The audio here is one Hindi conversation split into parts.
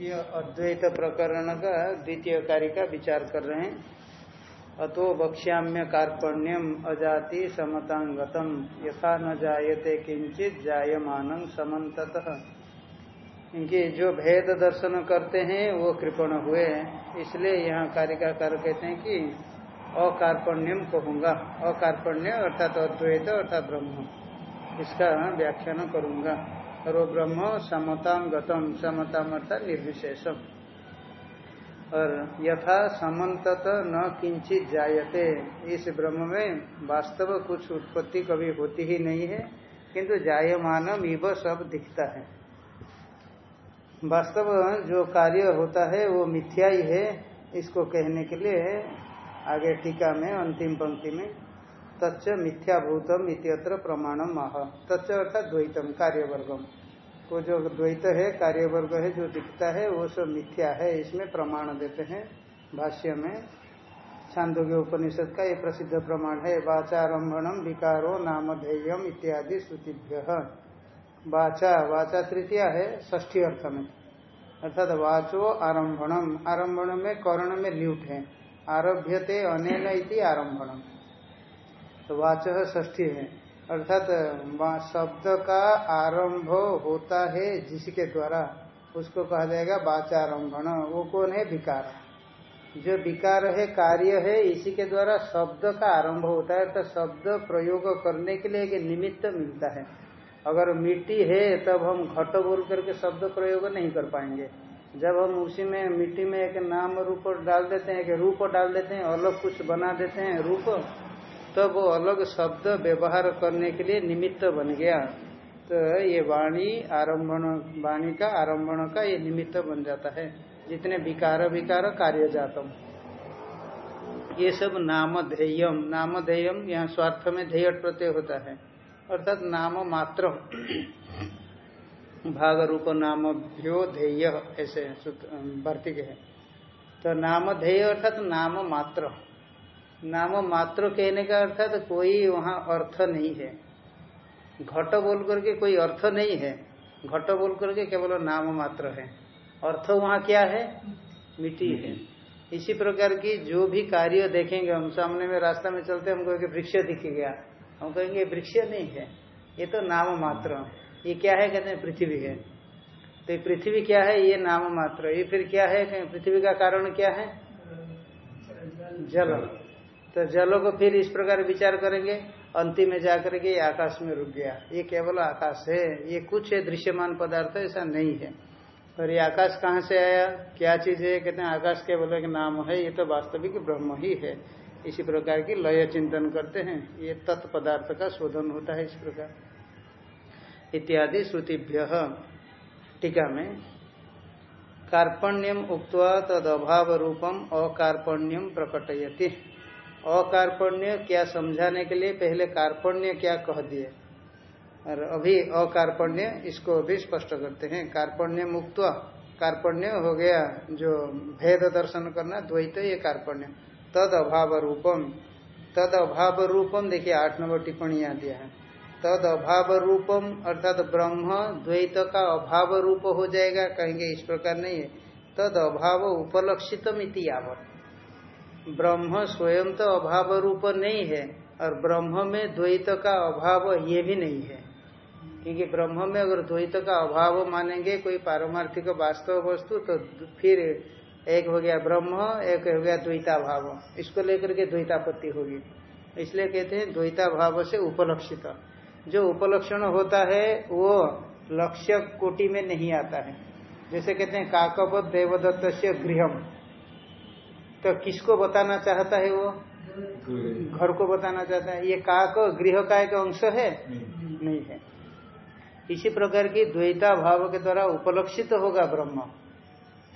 ये अद्वैत प्रकरण का, द्वितीय कार्य का विचार कर रहे हैं। अतो वक्ष्याम्य कार्पण्यम अजाति समतांगतम। यथा न जायते किंचित जायमान समत इनकी जो भेद दर्शन करते हैं, वो कृपण हुए इसलिए यहाँ कारिकाकार कहते हैं कि अकार्पण्यम कहूँगा। अकार्पण्य अर्थात अद्वैत अर्थात ब्रह्म। इसका व्याख्यान करूँगा। और वो ब्रह्म समताम गतम समताम अर्थात निर्विशेषम और यथा समन्तत न किंचित जायते, इस ब्रह्म में वास्तव कुछ उत्पत्ति कभी होती ही नहीं है, किंतु जायमान इव सब दिखता है। वास्तव जो कार्य होता है, वो मिथ्या ही है, इसको कहने के लिए आगे टीका में, अंतिम पंक्ति में, तच्च मिथ्याभूतम इत्यत्र प्रमाणम मह तच्च अर्थात द्वैतम, कार्यवर्गम। वो जो द्वैत है कार्य वर्ग है, जो दिखता है, वो सब मिथ्या है। इसमें प्रमाण देते हैं भाष्य में। छांदोग्य उपनिषद का ये प्रसिद्ध प्रमाण है वाचारंभम विकारो नामधेयम इत्यादि श्रुतिभ्य। वाचा वाचा तृतीय है ष्ठी अर्थ में। अर्थात वाचो आरंभणम आरंभण में कर्ण में ल्यूट है। आरभ्यते अनेन इति आरंभणम तो वाच ष्ठी है। अर्थात शब्द का आरंभ होता है जिसके द्वारा उसको कहा जाएगा वाचारंभण। वो कौन है? विकार जो विकार है, कार्य है, इसी के द्वारा शब्द का आरंभ होता है। तो शब्द प्रयोग करने के लिए एक निमित्त मिलता है। अगर मिट्टी है, तब हम घट बोल करके शब्द प्रयोग नहीं कर पाएँगे। जब हम उसी में, मिट्टी में एक नाम रूप डाल देते हैं, एक रूप डाल देते हैं, अलग कुछ बना देते हैं, रूप तो वो अलग शब्द व्यवहार करने के लिए निमित्त बन गया। तो ये वाणी आरंभण, वाणी का आरंभण का ये निमित्त बन जाता है। जितने विकार विकार कार्य जातम ये सब नाम ध्येयम नाम ध्येयम यहाँ स्वार्थ में ध्येय प्रत्यय होता है। अर्थात नाम मात्र। भाग रूप नाम भ्यो ध्येय, ऐसे वार्तिक है। तो नाम ध्येय अर्थात नाम मात्र। नाम मात्र कहने का अर्थात तो कोई वहाँ अर्थ नहीं है। घट बोल करके कोई अर्थ नहीं है। घट बोल करके केवल नाम मात्र है। अर्थ वहाँ क्या है? मिट्टी है। इसी प्रकार की जो भी कार्य देखेंगे हम सामने में रास्ता में चलते हम कहेंगे वृक्ष दिख गया। हम कहेंगे वृक्ष नहीं है। ये तो नाम मात्र। ये क्या है? कहते हैं पृथ्वी है। तो ये पृथ्वी क्या है? ये नाम मात्र। ये फिर क्या है? पृथ्वी का कारण क्या है? जल। तो जल को फिर इस प्रकार विचार करेंगे, अंतिम में जाकर के आकाश में रुक गया। ये केवल आकाश है, ये कुछ है दृश्यमान पदार्थ, ऐसा नहीं है। और ये आकाश कहाँ से आया? क्या चीज़ है? कहते हैं, आकाश केवल एक नाम है, ये तो वास्तविक ब्रह्म ही है। इसी प्रकार की लय चिंतन करते हैं, ये तत्पदार्थ का शोधन होता है इस प्रकार। इत्यादि श्रुतिभ्य, टीका में, कार्पण्यम उक्त तद अभाव रूपम अकार्पण्यम प्रकटयति। अकार्पण्य क्या समझाने के लिए पहले कार्पण्य क्या कह दिए? और अभी अकार्पण्य, इसको अभी स्पष्ट करते हैं। कार्पण्य मुक्त, कार्पण्य हो गया, जो भेद दर्शन करना, द्वैत ये कार्पण्य। तद अभाव रूपम। तद अभाव रूपम, देखिए, आठ नंबर टिप्पणी यहाँ दिया है। तद अभाव रूपम, अर्थात ब्रह्म, द्वैत का अभाव रूप हो जाएगा, कहेंगे इस प्रकार नहीं है। तद अभाव उपलक्षितम इति ब्रह्म स्वयं तो अभाव रूप नहीं है, और ब्रह्म में द्वैत का अभाव ये भी नहीं है। क्योंकि ब्रह्म में अगर द्वैत का अभाव मानेंगे, कोई पारमार्थिक वास्तव वस्तु तो फिर एक हो गया ब्रह्म, एक हो गया द्वैता भाव इसको लेकर के द्वैतापत्ति होगी। इसलिए कहते हैं द्वैता भाव से उपलक्षित। जो उपलक्षण होता है, वो लक्ष्य कोटि में नहीं आता है। जैसे कहते हैं काकवत देवदत्त से गृहम। तो किसको बताना चाहता है वो? घर को बताना चाहता है। ये काक गृह का एक अंश है? नहीं। नहीं है। इसी प्रकार की द्वैता भाव के द्वारा उपलक्षित तो होगा ब्रह्म।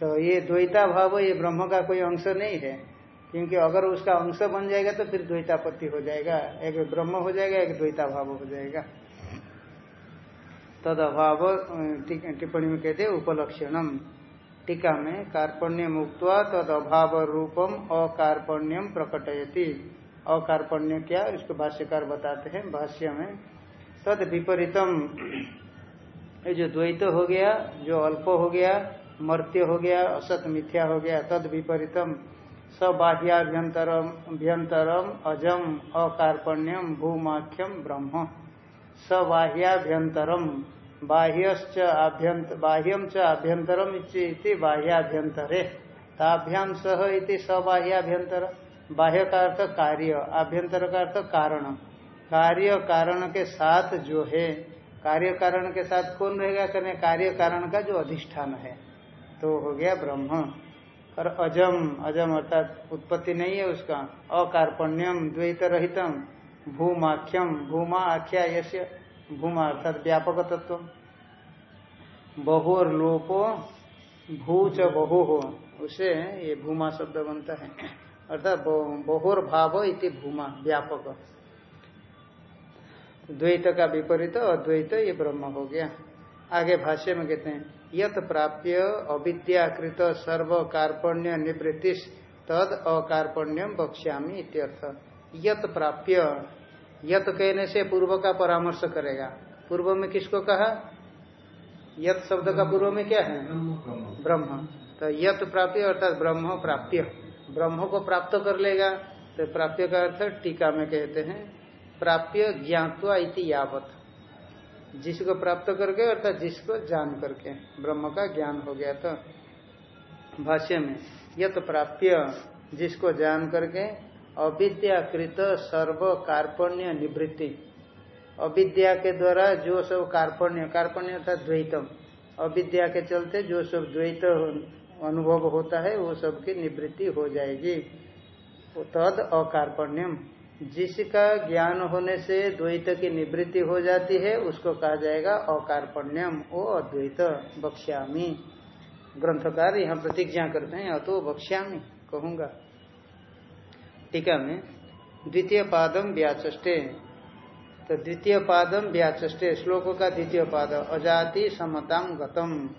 तो ये द्वैता भाव ये ब्रह्म का कोई अंश नहीं है। क्योंकि अगर उसका अंश बन जाएगा तो फिर द्वैतापत्ति हो जाएगा। एक ब्रह्म हो जाएगा एक द्वैता भाव हो जाएगा। तद अभाव टिप्पणी में कहते उपलक्षणम। टीका में कार्पण्य मुक्त तद अभाव रूपम अकार्पण्यम प्रकटयति। अकार्पण्य क्या? इसको भाष्यकार बताते हैं, भाष्य में। तद विपरीतम ये जो द्वैत हो गया, जो अल्प हो गया, मर्त्य हो गया, असत मिथ्या हो गया तद विपरीतम सबाह्याभ्यंतरम अजम, अकार्पण्यम, भूमाख्यम, ब्रह्म। सबाह्याभ्यंतरम बाह्यश्च आभ्यंत बाह्यम च आभ्यंतरम बाह्याभ्यंतरे ताभ्याम सह इति सबाह्याभ्यंतर बाह्य का अर्थ कार्य आभ्यंतर का अर्थ कारण। कार्य कारण के साथ जो है, कार्य कारण के साथ कौन रहेगा? करने कार्य कारण का जो अधिष्ठान है। तो हो गया ब्रह्म। और अजम अजम अर्थात उत्पत्ति नहीं है उसका। अकार्पण्यम द्वैत रहितम भूमाख्यम, भूमा आख्या यश भूमा अर्थात व्यापक तत्व बहुर लोपो भू च बहु हो उसे ये भूमा शब्द बनता है। अर्थात बहुर भाव इति भूमा, व्यापक। द्वैत का विपरीत अद्वैत ये ब्रह्म हो गया। आगे भाष्य में कहते हैं, यत प्राप्य अविद्याकृत सर्व कार्पण्य निवृत्ति तद अकार्पण्यम बक्ष्यामी इत्यर्थ। यत प्राप्य यत कहने से पूर्व का परामर्श करेगा। पूर्व में किसको कहा? यत शब्द का पूर्व में क्या है? ब्रह्म। तो यत प्राप्ति अर्थात ब्रह्म प्राप्य ब्रह्म को प्राप्त कर लेगा। तो प्राप्य का अर्थ टीका में कहते हैं, प्राप्य ज्ञातवा इति यावत। जिसको प्राप्त करके अर्थात जिसको जान करके। ब्रह्म का ज्ञान हो गया तो। भाष्य में, यत प्राप्य जिसको जान करके अविद्याकृत सर्व कार्पण्य निवृत्ति। अविद्या के द्वारा जो सब कार्पण्य कार्पण्य अर्थात द्वैतम। अविद्या के चलते जो सब द्वैत अनुभव होता है, वो सब की निवृत्ति हो जाएगी। तद अकार्पण्यम। जिसका ज्ञान होने से द्वैत की निवृत्ति हो जाती है, उसको कहा जाएगा अकार्पण्यम ओ अद्वैत, बक्ष्यामी। ग्रंथकार यहाँ प्रतिज्ञा करते हैं, अतो बक्ष्यामी, कहूँगा। टीका में द्वितीय पादम व्याचे तो द्वितीय पादम व्याचे श्लोक का द्वितीय पाद, अजाति समताम गतम।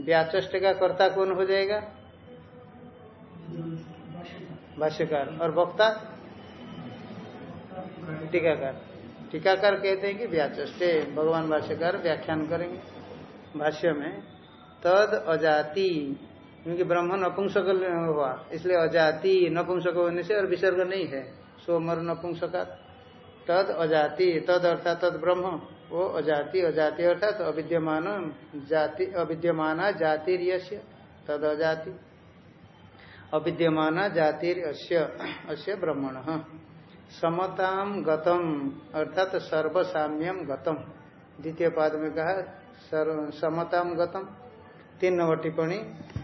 व्याचे का कर्ता कौन हो जाएगा? भाष्यकार। और वक्ता? टीकाकार। टीकाकार कहते हैं कि व्याचे भगवान भाष्यकार व्याख्यान करेंगे। भाष्य में, तद अजाति क्योंकि ब्रह्म नपुंसक हुआ। इसलिए अजाति नपुंसक होने से और विसर्ग नहीं है। सोमर नपुंसका तद अजाति, तद अर्थात तद ब्रह्म। वो अजाति अजाति अर्थात अविद्यमान जाति, अविद्यमान जातिर्यस्य। तद अजाति। अविद्यमान जातिर अस्य ब्रह्मण। समताम गतम, अर्थात सर्वसाम्यम गतम। द्वितीय पाद में कहा समताम गतम। तीन नंबर टिप्पणी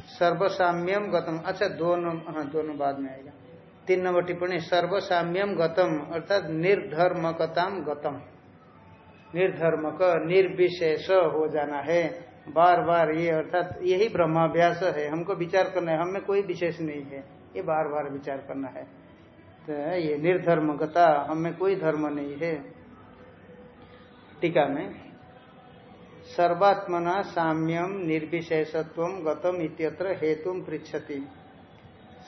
सर्वसाम्यम गतम। अच्छा दोनों हाँ दोनों बाद में आएगा। तीन नंबर टिप्पणी सर्वसाम्यम गतम, अर्थात निर्धर्मकताम गतम। निर्धर्मक, निर्विशेष हो जाना है। बार बार ये, अर्थात यही ब्रह्माभ्यास है। हमको विचार करना है। हमें कोई विशेष नहीं है। ये बार बार विचार करना है। तो ये निर्धर्मकता हमें कोई धर्म नहीं है। टीका में सर्वात्मना साम्यम निर्विशेषत्व गतम इत्यत्र हेतु पृछति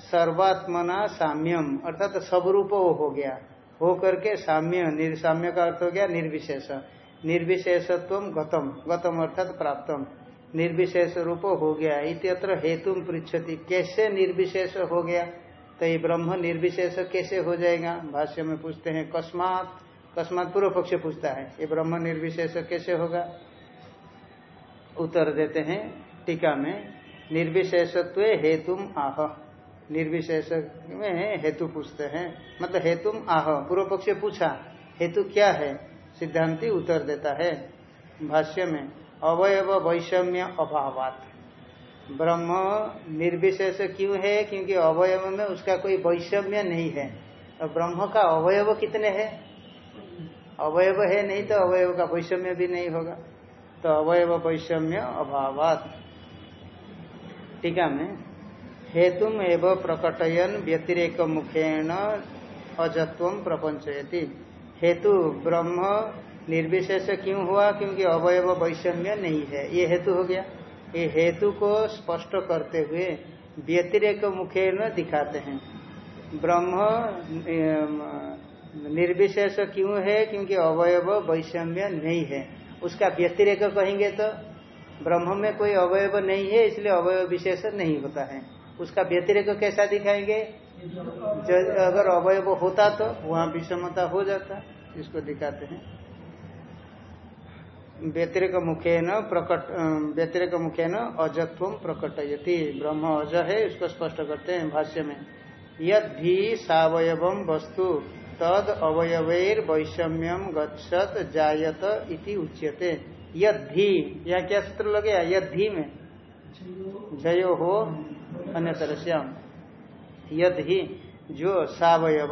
सर्वात्मना साम्यम अर्थात तो सबरूप हो गया। हो करके साम्य निर्साम्य का अर्थ हो गया निर्विशेष। निर्विशेषत्व गतम गतम अर्थात प्राप्तम। निर्विशेष रूप हो गया, इत्यत्र हेतु पृछति कैसे निर्विशेष हो गया? तो ये ब्रह्म निर्विशेष कैसे हो जाएगा? भाष्य में पूछते हैं, कस्मात कस्मात पूर्व पक्ष पूछता है, ये ब्रह्म निर्विशेष कैसे होगा? उत्तर देते हैं, टीका में, निर्विशेषत्व हेतुम आह। निर्विशेष में हेतु पूछते हैं मतलब हेतुम आह। पूर्व पक्ष पूछा, हेतु क्या है? सिद्धांति उत्तर देता है, भाष्य में, अवयव वैषम्य अभावात। ब्रह्म निर्विशेष क्यों है? क्योंकि अवयव में उसका कोई वैषम्य नहीं है। और ब्रह्म का अवयव कितने हैं? अवयव है नहीं तो अवयव का वैषम्य भी नहीं होगा। तो अवयव वैषम्य अभावात। टीका में हेतु एवं प्रकटयन व्यतिरेक मुखेन अजत्व प्रपंचयति। हेतु ब्रह्म निर्विशेष क्यों हुआ? क्योंकि अवयव वैषम्य नहीं है। ये हेतु हो गया। ये हेतु को स्पष्ट करते हुए व्यतिरेक मुखे न दिखाते हैं। ब्रह्म निर्विशेष क्यों है? क्योंकि अवयव वैषम्य नहीं है। उसका व्यतिरेक कहेंगे तो ब्रह्म में कोई अवयव नहीं है, इसलिए अवयव विशेष नहीं होता है। उसका व्यतिरेक कैसा दिखाएँगे? अगर अवयव होता तो वहाँ विषमता हो जाता, इसको दिखाते हैं। व्यतिरिक मुखे न प्रकट व्यतिरिक मुखे न अजत्व प्रकटयति। ब्रह्म अज है, इसको स्पष्ट करते हैं भाष्य में। यद भी सवयव वस्तु तद अवयवेर वैषम्यम गच्छत जायत इति उच्यते। यदि यहाँ क्या सूत्र लगे? यदि में। जयो हो अन्य तरह यदि जो सवयव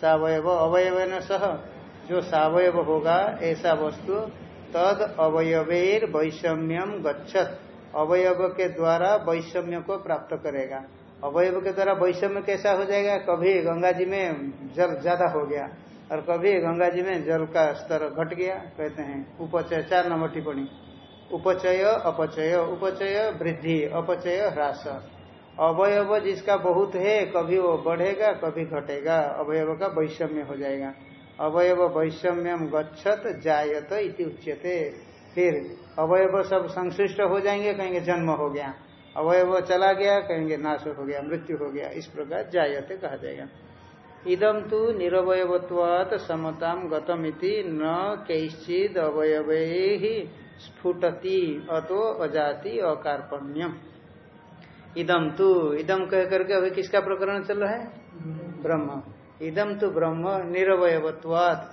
सवयव अवयव न सह, जो सवयव होगा, ऐसा वस्तु तद अवयवेर वैषम्यम गच्छत। अवयव के द्वारा वैषम्य को प्राप्त करेगा। अवयव के द्वारा वैषम्य कैसा हो जाएगा? कभी गंगा जी में जल ज़्यादा हो गया और कभी गंगा जी में जल का स्तर घट गया, कहते हैं, उपचय, चार नंबर टिप्पणी। उपचय, अपचय, उपचय, वृद्धि, अपचय, ह्रास। अवयव जिसका बहुत है, कभी वो बढ़ेगा, कभी घटेगा। अवयव का वैषम्य हो जाएगा। अवयव वैषम्यम गच्छत जायत इति उच्यते। फिर अवयव सब संश्लिष्ट हो जाएँगे, कहेंगे जन्म हो गया। अवयव चला गया, कहेंगे नाश हो गया, मृत्यु हो गया, इस प्रकार जायते कहा जाएगा। इदम तो निरवयत्वात समताम गतमिति न कैश्चिद अवयव ही स्फुटती अतो अजाति अकार्पण्यम। इदम तु इदम कह करके अभी किसका प्रकरण चल रहा है? ब्रह्म। इदम तो ब्रह्म निरवयत्वात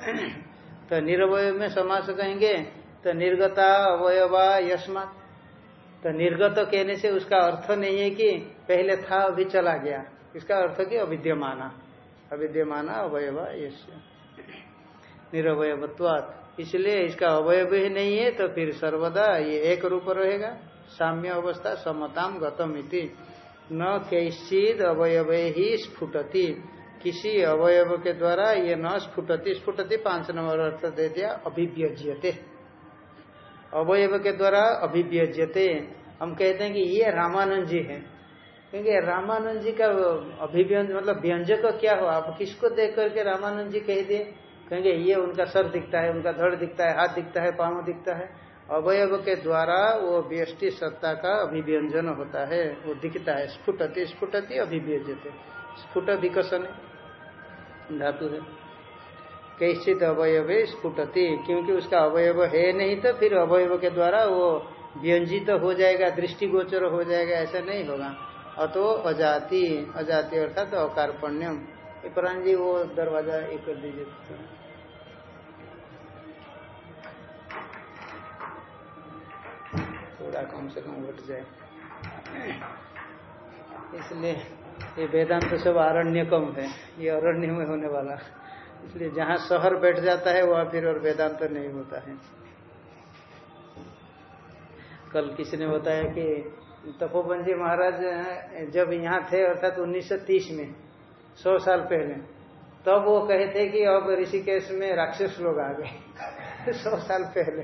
तो निरवय में समास कहेंगे तो निर्गता अवयवा यस्मात। तो निर्गत कहने से उसका अर्थ नहीं है कि पहले था, अभी चला गया। इसका अर्थ की अविद्यमाना। अविद्यमाना अवयव निरवयत्वात इसलिए इसका अवयव ही नहीं है तो फिर सर्वदा ये एक रूप रहेगा। साम्य अवस्था समताम गतम इति। न कैश्चिद अवयव ही स्फुटती। किसी अवयव के द्वारा ये न स्फुटती स्फुटती पाँच नंबर अर्थ दे दिया, अभिव्यज्यते। अवयव के द्वारा अभिव्यज्यते। हम कहते हैं कि ये रामानंद जी है। क्योंकि रामानंद जी का अभिव्यंज मतलब व्यंजक क्या हो? आप किसको देख करके रामानंद जी कह दिए कहेंगे, ये उनका सर दिखता है, उनका धड़ दिखता है, हाथ दिखता है, पाँव दिखता है। अवयव के द्वारा वो व्यष्टि सत्ता का अभिव्यंजन होता है। वो दिखता है, स्फुटती स्फुटती अभिव्यजते स्फुट विकसन। धातु है। कैश्चित अवयव स्फुटती, क्योंकि उसका अवयव है नहीं तो फिर अवयव के द्वारा वो व्यंजित तो हो जाएगा, दृष्टिगोचर हो जाएगा, ऐसा नहीं होगा। अतो अजाति अजाति अर्थात तो अकारपण्यम प्राण जी वो दरवाज़ा एक कर दीजिए। थोड़ा कम से कम घट जाए। इसलिए ये वेदांत तो सब आरण्य कम है, ये अरण्य में होने वाला। इसलिए जहाँ शहर बैठ जाता है वहाँ फिर और वेदांत तो नहीं होता है। कल किसी ने बताया कि तपोवन जी महाराज जब यहाँ थे अर्थात तो 1930 में सौ साल पहले तब वो कहे थे कि अब ऋषिकेश में राक्षस लोग आ गए। सौ साल पहले।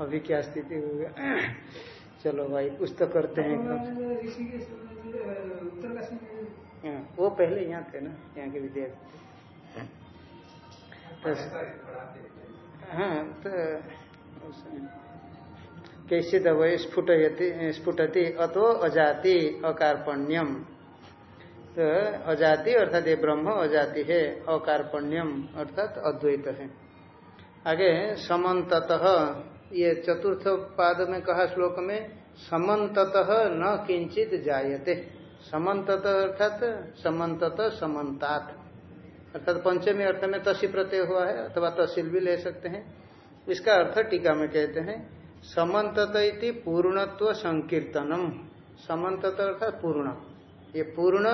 अभी क्या स्थिति हो गया? चलो भाई कुछ तो करते हैं। हाँ, वो पहले यहाँ थे ना यहाँ के विद्यार्थी। तो हाँ तो कैसे दवाई स्फुटती अतो अजाति अकारपण्यम। तो अजाति अर्थात ये ब्रह्म, अजाति है, अकारपण्यम अर्थात अद्वैत है। आगे समन्तत, ये चतुर्थ पाद में कहा श्लोक में, समन्तत न किंचित जायते। समन्तत अर्थात समन्तत समन्तात। अर्थात पंचमी अर्थ में तसी प्रत्यय हुआ है, अथवा तहसील भी ले सकते हैं। इसका अर्थ टीका में कहते हैं, समन्तत पूर्णत्व संकीर्तनम। समन्तत अर्थात पूर्ण। ये पूर्ण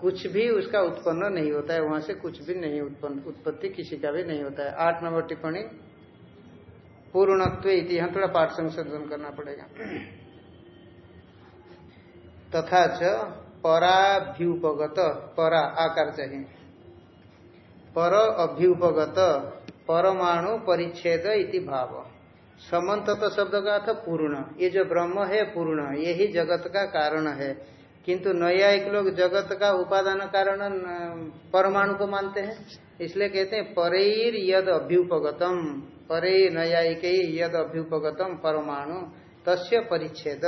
कुछ भी उसका उत्पन्न नहीं होता है, वहाँ से कुछ भी नहीं उत्पन्न, उत्पत्ति किसी का भी नहीं होता है। आठ नंबर टिप्पणी, पूर्णत्व इति, यहाँ थोड़ा पाठ संशोधन करना पड़ेगा। तथा च पराभ्युपगत, परा, आकार चाहिए। पर अभ्युपगत, परमाणु परिच्छेद इति भाव। समन्तत शब्द का अर्थ पूर्ण। ये जो ब्रह्म है, पूर्ण। यही जगत का कारण है। किंतु एक लोग जगत का उपादान कारण परमाणु को मानते हैं। इसलिए कहते हैं, परेर यद अभ्युपगतम। परे न्यायिक यद अभ्युपगतम परमाणु, तस्य परिच्छेद।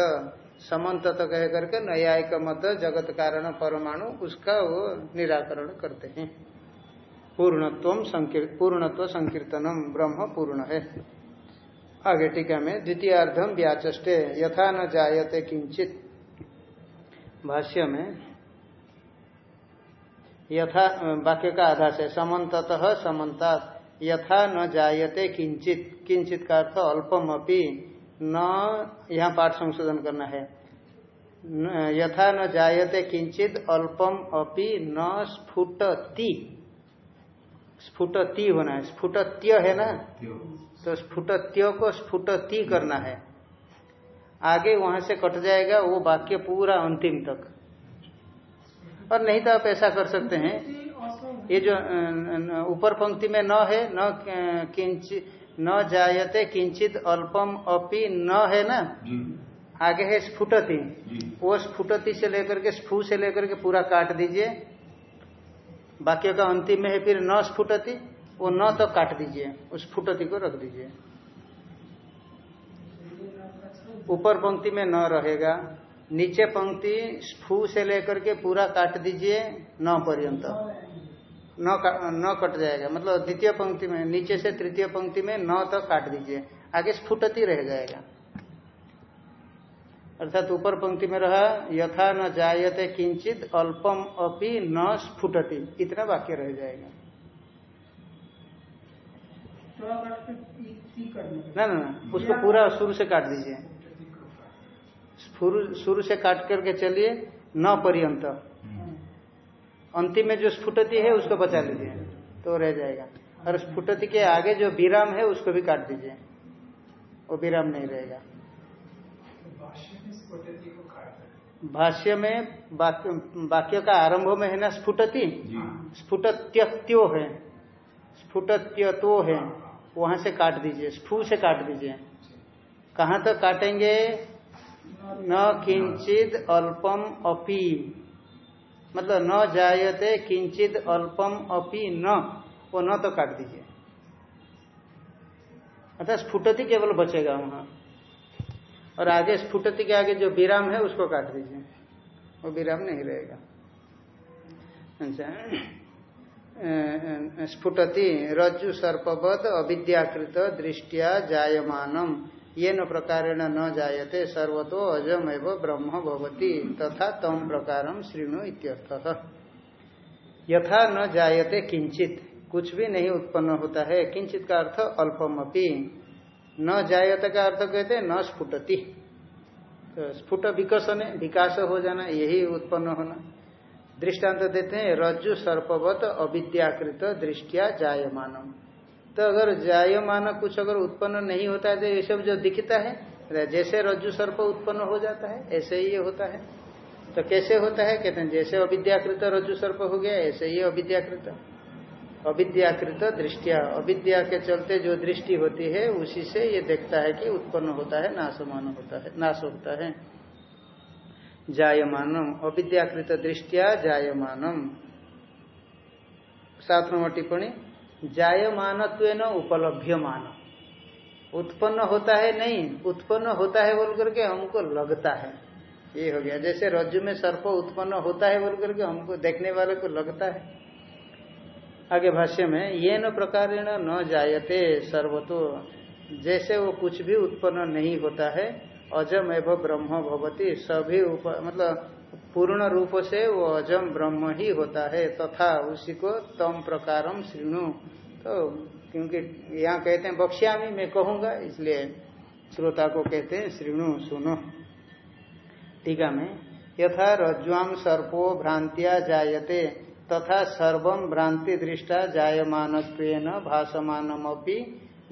समन्त तो कह करके न्यायिक मत जगत कारण परमाणु, उसका वो निराकरण करते हैं। पूर्णत्व पूर्णत्व संकीर्तनम, ब्रह्म पूर्ण है। आगे टीका में द्वितीयार्धम व्याचे यथा न जायते किंचित। भाष्य में, यथा, वाक्य का आधार से, समन्तत समन्ता यथा न जायते किंचित। किंचित का अर्थ अल्पम अपी न, यहाँ पाठ संशोधन करना है। यथा न जायते किंचित अल्पम अपि न स्फुटती। स्फुटती होना है। स्फुटत्य है ना? तो स्फुटत्य को स्फुटती करना है। आगे वहाँ से कट जाएगा वो वाक्य पूरा अंतिम तक। और नहीं तो आप ऐसा कर सकते हैं। ये जो ऊपर पंक्ति में न है न किंचित न जायते किंचित अल्पम अपि न है ना? आगे है स्फुटती। वो स्फुटती से लेकर के स्फू से लेकर के पूरा काट दीजिए। वाक्य का अंतिम में है, फिर न स्फुटति वो न तो काट दीजिए, उस स्फुटति को रख दीजिए। ऊपर पंक्ति में न रहेगा, नीचे पंक्ति स्फू से लेकर के पूरा काट दीजिए, न पर्यंत। न न कट जाएगा मतलब द्वितीय पंक्ति में, नीचे से तृतीय पंक्ति में न तो काट दीजिए, आगे स्फुटती रह जाएगा। अर्थात ऊपर पंक्ति में रहा यथा न जायते किंचित अल्पम अपि न स्फुटती। इतना वाक्य रह जाएगा। ना ना ना उसको पूरा शुरू से काट दीजिए। शुरू से काट करके चलिए न पर्यंत। अंतिम में जो स्फुटति है उसको बचा लीजिए तो रह जाएगा। और स्फुटति के आगे जो विराम है उसको भी काट दीजिए। वो विराम नहीं रहेगा। भाष्य में वाक्य का आरंभ में है ना स्फुटती? स्फुटत्यो है। स्फुटत्यो है। वहाँ से काट दीजिए स्फू से काट दीजिए। कहाँ तक काटेंगे? न किंचित अल्पम अपि। मतलब न जायते किंचित अल्पम अपि न। वो न तो काट दीजिए। अर्थात स्फुटति केवल बचेगा वहाँ। और आगे स्फुटति के आगे जो विराम है, उसको काट दीजिए। वो विराम नहीं रहेगा। अच्छा। स्फुटति, रज्जु, सर्पवत, अविद्याकृत, दृष्टिया जायमानम। ये न प्रकारेण न जायते, सर्वतो अजम एवं ब्रह्म भवती, तथा तम प्रकार श्रीणु इत्यर्थ। यथा न जायते किंचित कुछ भी नहीं उत्पन्न होता है किंचित का अर्थ अल्पमपि। न जायते का अर्थ कहते हैं, न स्फुटति। तो स्फुट विकसन, विकास हो जाना, यही उत्पन्न होना। दृष्टांत देते हैं, रज्जु सर्पवत अविद्याकृत दृष्टिया जायमानम। तो अगर जायमान कुछ अगर उत्पन्न नहीं होता है तो ये सब जो दिखता है जैसे रज्जु सर्प उत्पन्न हो जाता है, ऐसे ही ये होता है। तो कैसे होता है? कहते हैं, जैसे अविद्याकृत रज्जु सर्प हो गया, ऐसे ही अविद्याकृत। अविद्याकृत दृष्टिया। अविद्या के चलते जो दृष्टि होती है, उसी से ये देखता है कि उत्पन्न होता है, नाशमान होता है, नाश होता है। जायमानम। अविद्याकृत दृष्टिया जायमानम। सात नंबर टिप्पणी। जायमान उपलभ्यमान। उत्पन्न होता है नहीं, उत्पन्न होता है बोल करके हमको लगता है। ये हो गया। जैसे रज्जु में सर्प उत्पन्न होता है बोल करके हमको देखने वाले को लगता है। आगे भाष्य में, ये न प्रकार न जायते सर्वतो। जैसे वो कुछ भी उत्पन्न नहीं होता है, अजम एवं ब्रह्म भवती, सभी उप मतलब पूर्ण रूप से वो अजम ब्रह्म ही होता है, तथा तो उसी को तम प्रकारम श्रीणु। तो क्योंकि यहाँ कहते हैं, बक्ष्यामी मैं कहूँगा, इसलिए श्रोता को कहते हैं, श्रीणु, सुनो। टीका में, यथा रज्वाम सर्पो भ्रांतिया जायते तथा सर्वम भ्रांति दृष्टा जायमान भाषमानमी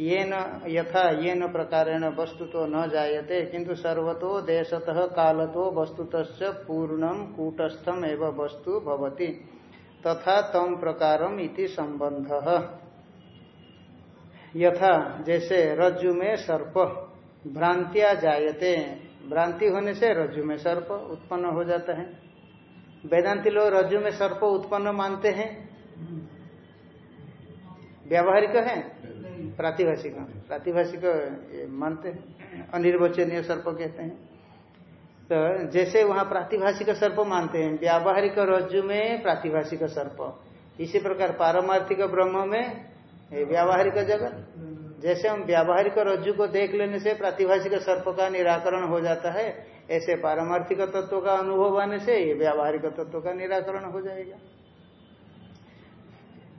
ये यथा ये न प्रकारेण वस्तु तो न जायते किंतु सर्वतो देशतः कालतो वस्तुत पूर्णम कूटस्थम एवं वस्तु भवति। तथा तम प्रकारम इति संबंध यथा, जैसे रज्जु में सर्प, भ्रांतिया जायते। भ्रांति होने से रज्जु में सर्प उत्पन्न हो जाता है। वेदांति लोग रज्जु में सर्प उत्पन्न मानते हैं। व्यावहारिक है? प्रातिभाषिक। प्रातिभाषिक मानते हैं। अनिर्वचनीय सर्प कहते हैं। तो जैसे वहाँ प्रातिभाषिक सर्प मानते हैं, व्यावहारिक रज्जु में प्रातिभाषिक सर्प। इसी प्रकार पारमार्थिक ब्रह्म में व्यावहारिक जगत। जैसे हम व्यावहारिक रज्जु को देख लेने से प्रातिभाषिक सर्प का निराकरण हो जाता है ऐसे पारमार्थिक तत्व का अनुभव आने से ये व्यावहारिक तत्व का निराकरण हो जाएगा।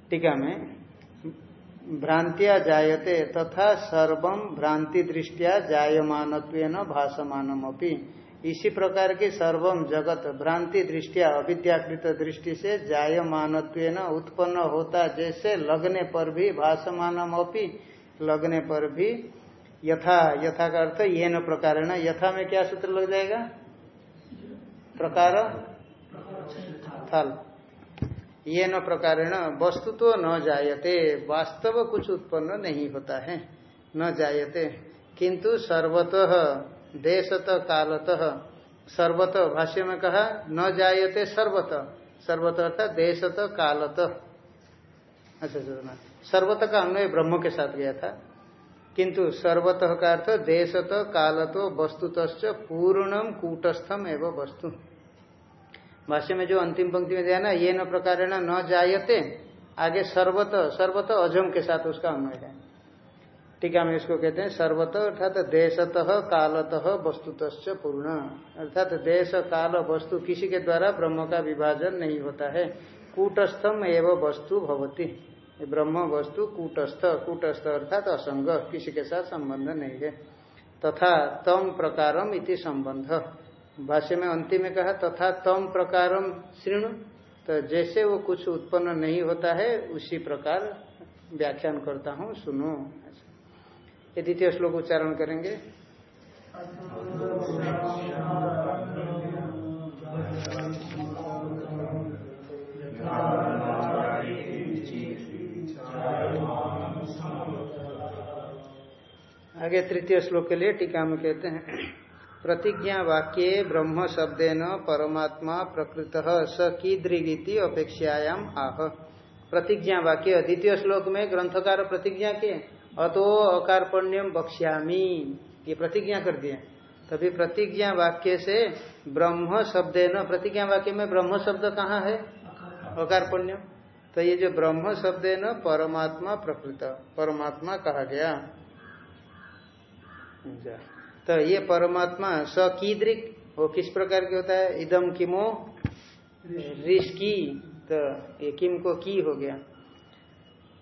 टीका में, भ्रांतिया जायते तथा सर्वम भ्रांति दृष्टिया जायमान भाषमानम इसी प्रकार की सर्वम जगत भ्रांति दृष्टिया अविद्याकृत दृष्टि से जायमान उत्पन्न होता, जैसे लगने पर भी भाषमानम लगने पर भी यथा यथा का अर्थ ये न प्रकार न यथा में क्या सूत्र लग जाएगा? प्रकार? थल। ये न प्रकार वस्तु तो न जायते, वास्तव कुछ उत्पन्न नहीं होता है। न जायते, किंतु सर्वतः, देशत, कालतः, सर्वत, भाष्य में कहा, न जायते सर्वत सर्वत अर्थात देशत, कालत। अच्छा अच्छा सर्वत का अन्वय ब्रह्म के साथ गया था। किंतु सर्वतः का अर्थ देशत, कालतो वस्तुत पूर्णम कूटस्थम एवं वस्तु। भाष्य में जो अंतिम पंक्ति में दिया ना, ये न प्रकार न जायते, आगे सर्वत सर्वत अजम के साथ उसका अन्वय है। टीका में इसको कहते हैं सर्वत, अर्थात देशतः, कालतः वस्तुत पूर्ण। अर्थात देश, काल, वस्तु किसी के द्वारा ब्रह्म का विभाजन नहीं होता है। कूटस्थम एवं वस्तु भवती। ब्रह्म वस्तु कूटस्थ कूटस्थ अर्थात असंग, किसी के साथ संबंध नहीं है। तथा तम प्रकारम इति संबंध। भाष्य में अंतिम में कहा, तथा तम प्रकारम श्रृणु। तो जैसे वो कुछ उत्पन्न नहीं होता है, उसी प्रकार व्याख्यान करता हूँ, सुनो। ये द्वितीय श्लोक उच्चारण करेंगे। आगे तृतीय श्लोक के लिए टीका में कहते हैं, प्रतिज्ञा वाक्य ब्रह्म शब्देन परमात्मा प्रकृत स कीदृगी अपेक्षायाम आह। प्रतिज्ञा वाक्य द्वितीय श्लोक में ग्रंथकार प्रतिज्ञा के अतो अकारपण्यम बक्ष्यामी ये प्रतिज्ञा कर दिए। तभी प्रतिज्ञा वाक्य से ब्रह्म शब्द न प्रतिज्ञा वाक्य में ब्रह्म शब्द कहाँ है? अकारपण्यम। तो ये जो ब्रह्म शब्द है न परमात्मा प्रकृत, परमात्मा कहा गया। तो ये परमात्मा स कीदृक वो किस प्रकार के होता है? इदम किमो? रिश्की तो ये किम को की हो गया?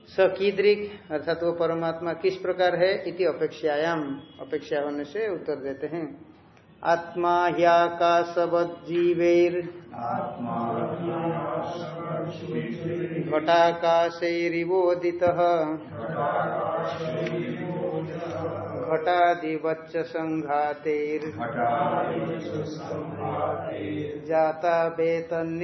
स कीदृक अर्थात वो परमात्मा किस प्रकार है? इति अपेक्षायाम। अपेक्षा होने से उत्तर देते हैं। आत्मा ह्याकाशवजीवेर घटाकाशैरिवोदित घटादिवच्च संघातेर। जाता वेतन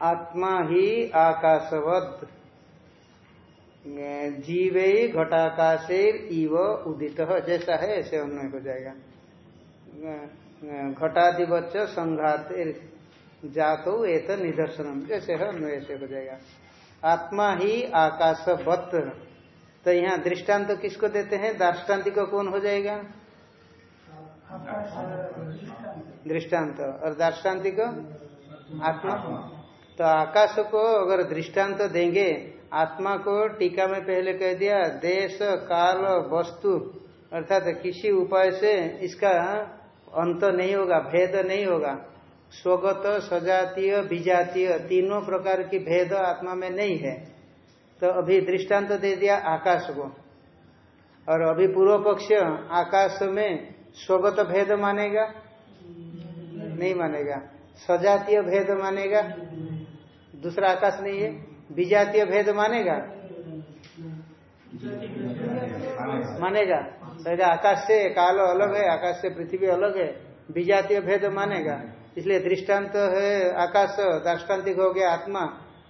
आत्मा ही आकाशवद जीवे घटाकाशे इव उदित। जैसा है, ऐसे अन्वय हो जाएगा। घटाधिवच संघात जातो एत निदर्शनम। जैसे है, अन्वय से हो जाएगा। आत्मा ही आकाशवत। तो यहाँ दृष्टांत तो किसको देते हैं? दार्ष्टान्तिक कौन हो जाएगा? दृष्टांत। और दार्ष्टान्तिक आत्मा। तो आकाश को अगर दृष्टांत तो देंगे आत्मा को टीका में पहले कह दिया, देश, काल, वस्तु, अर्थात किसी उपाय से इसका अंत नहीं होगा, भेद नहीं होगा। स्वगत, सजातीय, विजातीय तीनों प्रकार की भेद आत्मा में नहीं है। तो अभी दृष्टांत तो दे दिया आकाश को। और अभी पूर्व पक्ष आकाश में स्वगत भेद मानेगा? नहीं मानेगा। सजातीय भेद मानेगा? दूसरा आकाश नहीं है। विजातीय भेद मानेगा? मानेगा। तो आकाश से कालो अलग है, आकाश से पृथ्वी अलग है, विजातीय भेद मानेगा। इसलिए दृष्टांत तो है आकाश, दाष्टान्तिक हो गया आत्मा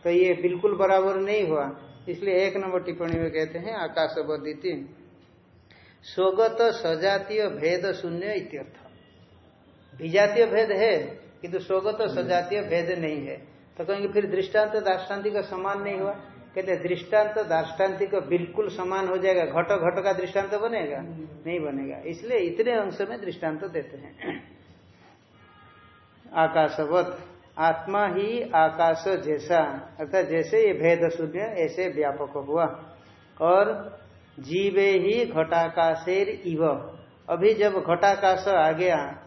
तो ये बिल्कुल बराबर नहीं हुआ। इसलिए एक नंबर टिप्पणी में कहते हैं, आकाश बदिति स्वगत सजातीय भेद शून्य इत्यर्थ। विजातीय भेद है, किंतु स्वगत सजातीय भेद नहीं है। तो कहेंगे, फिर दृष्टांत दाष्टान्तिक समान नहीं हुआ। कहते दृष्टांत दाष्टान्तिक बिल्कुल समान हो जाएगा, घट घट का दृष्टांत बनेगा? नहीं बनेगा। इसलिए इतने अंश में दृष्टांत देते हैं। आकाशवत, आत्मा ही आकाश जैसा, अर्थात जैसे ये भेद शून्य, ऐसे व्यापक हुआ। और जीवे ही घटाकाशेर इव। अभी जब घटाकाश आ गया,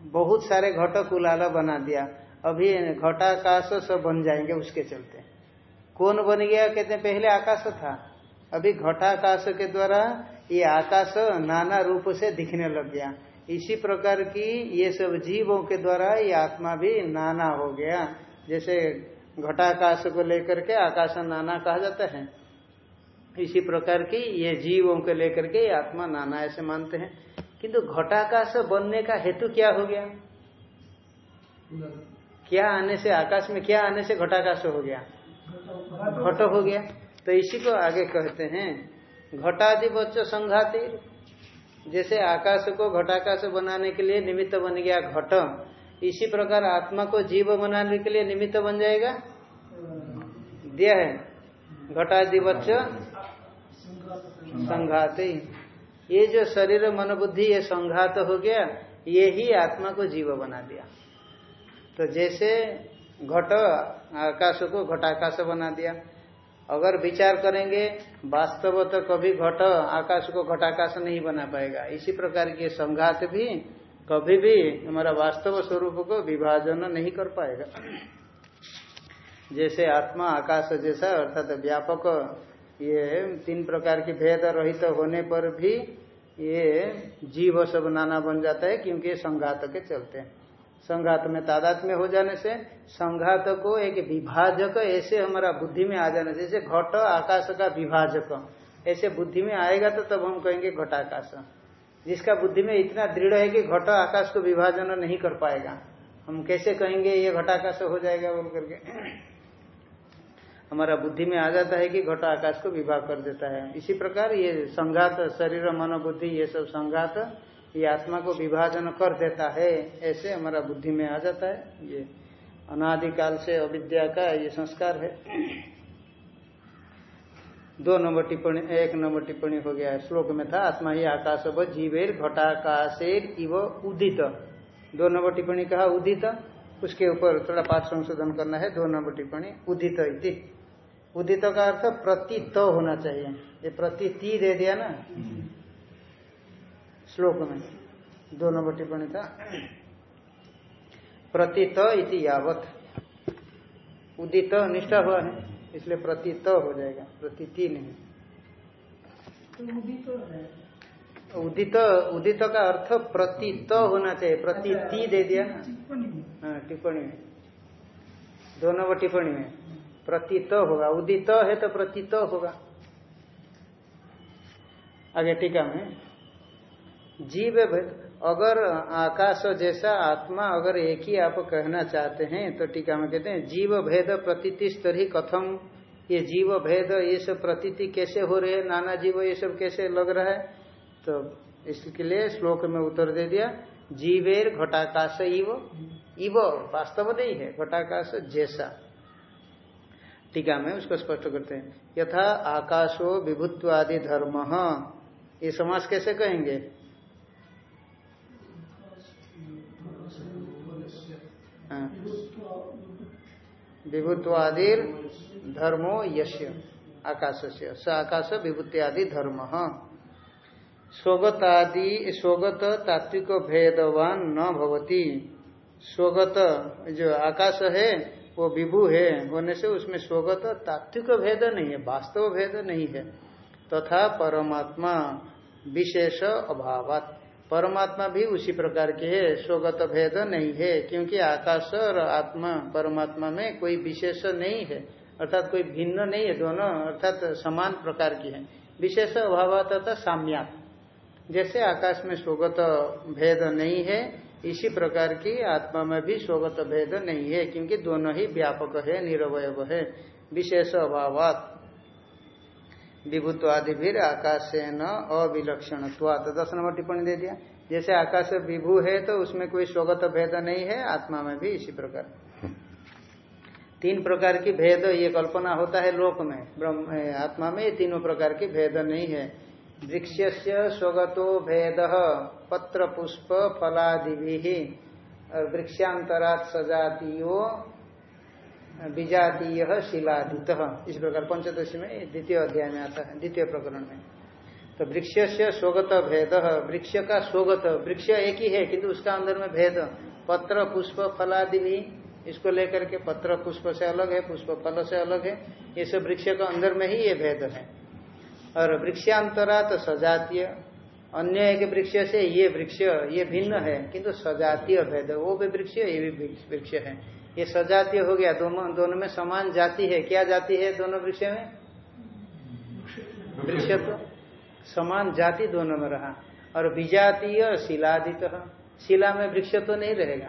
बहुत सारे घट कुलाला बना दिया। अभी घटाकाश सब बन जाएँगे उसके चलते। कौन बन गया? कहते हैं, पहले आकाश था। अभी घटाकाश के द्वारा ये आकाश नाना रूप से दिखने लग गया। इसी प्रकार की ये सब जीवों के द्वारा ये आत्मा भी नाना हो गया। जैसे घटाकाश को लेकर के आकाश नाना कहा जाता है। इसी प्रकार की ये जीवों को लेकर के आत्मा नाना ऐसे मानते हैं। किंतु घटाकाश बनने का हेतु क्या हो गया? क्या आने से आकाश में, क्या आने से घटाकाश हो गया? घट हो गया। तो इसी को आगे कहते हैं, घटादि बच्च संघाति। जैसे आकाश को घटाकाश बनाने के लिए निमित्त बन गया घट, इसी प्रकार आत्मा को जीव बनाने के लिए निमित्त बन जाएगा? दिया है। घटादि बच्च संघाति। ये जो शरीर, मन, बुद्धि, ये संघात हो गया, ये ही आत्मा को जीव बना दिया। तो जैसे घट आकाश को घटाकाश बना दिया। अगर विचार करेंगे वास्तव तो कभी घट आकाश को घटाकाश नहीं बना पाएगा। इसी प्रकार के संघात भी कभी भी हमारा वास्तव स्वरूप को विभाजन नहीं कर पाएगा। जैसे आत्मा, आकाश जैसा, अर्थात व्यापक, ये तीन प्रकार की भेद रहित तो होने पर भी ये जीव सब नाना बन जाता है, क्योंकि संघात के चलते। हैं संघात में, तादात में हो जाने से संघात को एक विभाजक ऐसे हमारा बुद्धि में आ जाने से, जैसे घट आकाश का विभाजक। ऐसे बुद्धि में आएगा तो तब हम कहेंगे घटाकाश जिसका बुद्धि में इतना दृढ़ है कि घट आकाश को विभाजन नहीं कर पाएगा। हम कैसे कहेंगे, ये घटाकाश हो जाएगा बोल करके। हमारा बुद्धि में आ जाता है कि घट आकाश को विभाग कर देता है। इसी प्रकार ये संघात, शरीर, मन, बुद्धि, ये सब संघात ये आत्मा को विभाजन कर देता है, ऐसे हमारा बुद्धि में आ जाता है। ये अनादिकाल से अविद्या का ये संस्कार है। दो नंबर टिप्पणी, एक नंबर टिप्पणी हो गया है। श्लोक में था, आत्मा ही आकाश व जीवेर घटाकाशेर इव उदित। दो नंबर टिप्पणी कहा, उदित? उसके ऊपर थोड़ा पाठ संशोधन करना है। दो नंबर टिप्पणी, उदित इति। उदित का अर्थ प्रतीत होना चाहिए। ये प्रतीति दे दिया ना। श्लोक में दो नंबर टिप्पणी था। प्रतीत इति यावत। उदित निष्ठा हुआ है इसलिए प्रतीत हो जाएगा। प्रतीति नहीं। उदित उदित का अर्थ प्रतीत होना चाहिए। प्रतीति दे दिया। हाँ टिप्पणी में। दो नंबर टिप्पणी में। प्रतीत होगा। उदित है तो प्रतीत होगा। आगे टीका में। जीव अगर आकाश जैसा आत्मा अगर एक ही आप कहना चाहते हैं तो टीका में कहते हैं जीव भेद प्रतीति स्तर ही कथम। ये जीव भेद ये सब प्रतीति कैसे हो रहे हैं, नाना जीव, ये सब कैसे लग रहा है? तो इसके लिए श्लोक में उत्तर दे दिया, जीवेर घटाकाश इव। इव वास्तव नहीं है, घटाकाश जैसा। टीका में उसको स्पष्ट करते हैं, यथा आकाशो विभुत्वादि धर्म। ये समाज कैसे कहेंगे? विभुत्वादिर धर्मो यश्य। आकाश से स आकाश विभूत्यादि धर्म। स्वगतादि स्वगत तात्विक भेदवान न भवती। स्वगत जो आकाश है, वो विभु है, होने से उसमें स्वगत तात्विक भेद नहीं है, वास्तव भेद नहीं है। तथा परमात्मा विशेष अभावत। परमात्मा भी उसी प्रकार के है, स्वगत भेद नहीं है, क्योंकि आकाश और आत्मा परमात्मा में कोई विशेष नहीं है, अर्थात कोई भिन्न नहीं है, दोनों अर्थात समान प्रकार की है। विशेष अभाव तथा साम्यात। जैसे आकाश में स्वगत भेद नहीं है, इसी प्रकार की आत्मा में भी स्वगत भेद नहीं है, क्योंकि दोनों ही व्यापक है निरवय है। विशेष अभाव विभुत्वादि भी आकाश न अविलक्षण तो दस नंबर टिप्पणी दे दिया। जैसे आकाश विभू है तो उसमें कोई स्वगत भेद नहीं है, आत्मा में भी इसी प्रकार। तीन प्रकार की भेद, ये कल्पना होता है लोक में, ब्रह्म आत्मा में तीनों प्रकार की भेद नहीं है। वृक्ष स्वगतो भेद पत्र पुष्प फलादि और वृक्षांतरात सजातीयो विजातीय शिलादित। इस प्रकार पंचदशी में द्वितीय अध्याय में आता है, द्वितीय प्रकरण में। तो वृक्ष से स्वगत भेद वृक्ष का स्वगत, वृक्ष एक ही है, किंतु उसका अंदर में भेद। पत्र, पुष्प फलादि भी इसको लेकर के पत्र, पुष्प से अलग है, पुष्प, फल से अलग है। ये सब वृक्ष का अंदर में ही ये भेद है। और वृक्षांतरा तो सजातीय, अन्य एक वृक्ष से ये वृक्ष, ये भिन्न है, किंतु सजातीय भेद। वो भी वृक्ष, ये भी वृक्ष है। ये सजातीय हो गया, दोनों दोनों में समान जाति है। क्या जाति है दोनों वृक्ष में? वृक्ष तो समान जाति दोनों में रहा। और विजातीय शिलादित। शिला में वृक्ष तो नहीं रहेगा।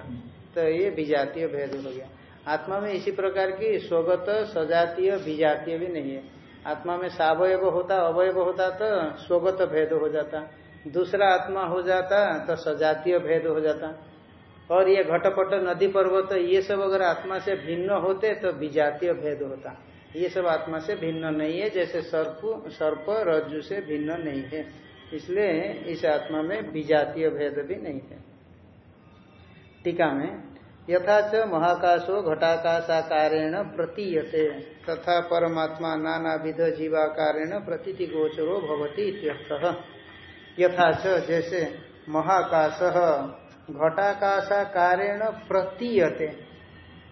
तो ये विजातीय भेद हो गया। आत्मा में इसी प्रकार की स्वगत, सजातीय, विजातीय भी नहीं है। आत्मा में सावयव होता, अवयव होता तो स्वगत भेद हो जाता। दूसरा आत्मा हो जाता तो सजातीय भेद हो जाता। और ये घटपट नदी पर्वत, ये सब अगर आत्मा से भिन्न होते तो विजातीय भेद होता। ये सब आत्मा से भिन्न नहीं है, जैसे सर्प सर्प रज्जु से भिन्न नहीं है। इसलिए इस आत्मा में विजातीय भेद भी नहीं है। टीका में, यथा च महाकाशो घटाकाशाकारेण प्रतीयते, तथा परमात्मा नाना विध जीवाकारेण प्रतीति गोचरो भवती यथा च, जैसे महाकाश घटाकाशाकारेण प्रतीयते।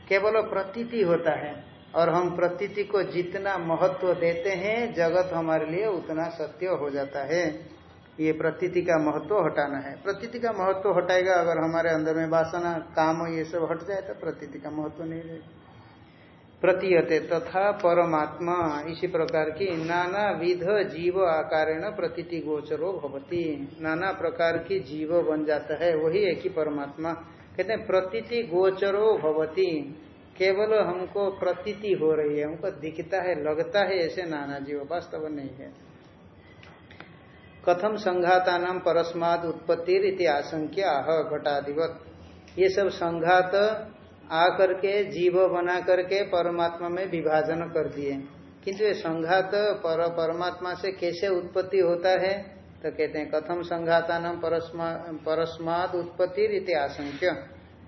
केवल प्रतीति होता है और हम प्रतीति को जितना महत्व देते हैं, जगत हमारे लिए उतना सत्य हो जाता है। ये प्रतीति का महत्व हटाना है। प्रतीति का महत्व हटाएगा अगर हमारे अंदर में वासना, काम ये सब हट जाए तो प्रतीति का महत्व नहीं रहेगा। प्रतीयते तथा परमात्मा। इसी प्रकार की नाना विध जीव आकारेण प्रतीति गोचरो भवती। नाना प्रकार की जीव बन जाता है, वही एक ही परमात्मा। कहते हैं, प्रतीति गोचरो भवती। केवल हमको प्रतीति हो रही है, हमको दिखता है, लगता है, ऐसे नाना जीव वास्तव नहीं है। कथम संघाता नाम परस्माद उत्पत्ति आशंक्य आह घटाधिवत ये सब संघात आकर के, जीव बना करके परमात्मा में विभाजन कर दिए। किंतु ये संघात पर परमात्मा से कैसे उत्पत्ति होता है? तो कहते हैं, कथम संघाता नाम परस्माद उत्पत्ति रीति आशंक्य।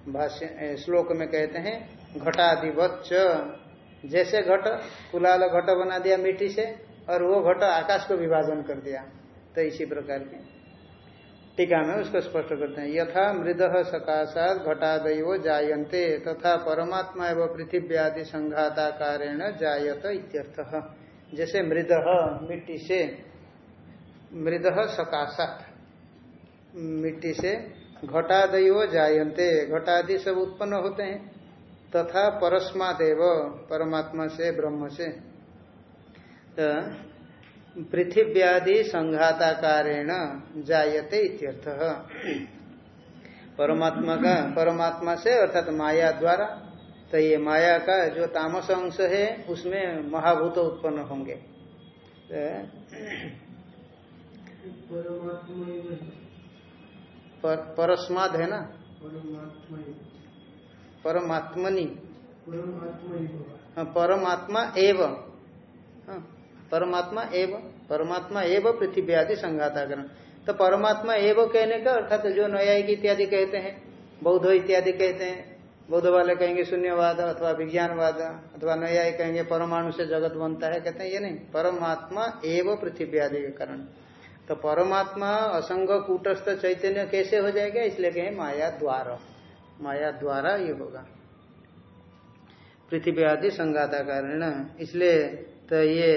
भाष्य श्लोक में कहते हैं घटाधिवत जैसे घट, कुलाल घट बना दिया मिट्टी से, और वो घट आकाश को विभाजन कर दिया। तो इसी प्रकार के। टीका में उसको स्पष्ट करते हैं। यथा मृद सकाशात घटादयो जायन्ते तथा परमात्मा एवं पृथ्वी आदि संघाताकारेण जायत इत्यर्थ। जैसे मृद मिट्टी से मृद सकाशात मिट्टी से घटादयो जायन्ते, घटादि सब उत्पन्न होते हैं। तथा परस्मादेव, परमात्मा से, ब्रह्म से। तो पृथिव्यादि संघाताकारेण जायते इत्यर्थ। परमात्मा का परमात्मा से अर्थात माया द्वारा तो ये माया का जो तामस अंश है उसमें महाभूत उत्पन्न होंगे। पर, परस्माद है ना? परमात्मनि। हाँ, परमात्मा एव। हाँ, परमात्मा एव परमात्मा एव पृथ्वी आदि संघाताकरण तो परमात्मा एव कहने का अर्थात जो न्यायिक इत्यादि कहते हैं, बौद्ध इत्यादि कहते हैं, बौद्ध वाले कहेंगे शून्यवाद अथवा विज्ञानवाद, अथवा न्याय कहेंगे परमाणु से जगत बनता है, कहते हैं ये नहीं, परमात्मा एव पृथ्वी आदि के कारण। तो परमात्मा असंग कूटस्थ चैतन्य कैसे हो जाएगा? इसलिए कहें माया द्वारा। माया द्वारा ये होगा। पृथ्वी आदि संगाता कारण इसलिए तो ये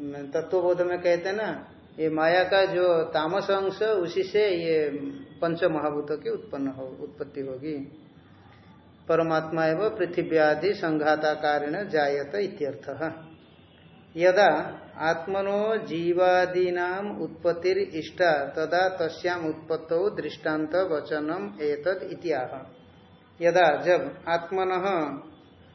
तत्वबोध में कहते हैं ना, ये माया का जो तामस अंश, उसी से ये पंच महाभूतों की उत्पन्न हो, उत्पत्ति होगी। परमात्मा एवं पृथ्वी आदि संघाता कारण जायत इत्यर्थ। यदा आत्मनो जीवादीना उत्पत्तिर इष्टा, तदा तस्याम उत्पत्तौ दृष्टांत वचनम एतद इतिहा यदा जब आत्मन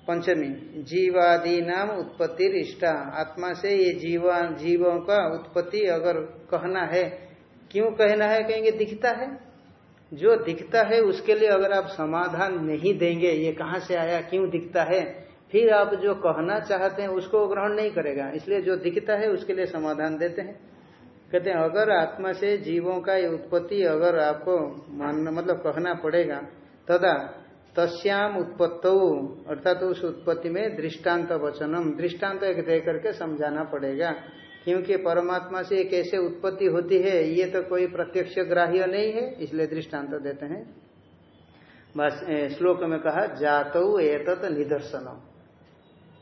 पंचमी जीवादि नाम उत्पत्ति इष्टा आत्मा से ये जीवा, जीवों का उत्पत्ति अगर कहना है, क्यों कहना है? कहेंगे, दिखता है। जो दिखता है, उसके लिए अगर आप समाधान नहीं देंगे, ये कहाँ से आया, क्यों दिखता है? फिर आप जो कहना चाहते हैं, उसको ग्रहण नहीं करेगा। इसलिए जो दिखता है, उसके लिए समाधान देते हैं। कहते हैं, अगर आत्मा से जीवों का ये उत्पत्ति अगर आपको मानना मतलब कहना पड़ेगा, तदा तस्याम उत्पत्तो, अर्थात उस उत्पत्ति में दृष्टांत वचनम। दृष्टांत एक दे करके समझाना पड़ेगा, क्योंकि परमात्मा से कैसे उत्पत्ति होती है, ये तो कोई प्रत्यक्ष ग्राह्य नहीं है, इसलिए दृष्टांत देते हैं। बस श्लोक में कहा, जातो एतत निदर्शन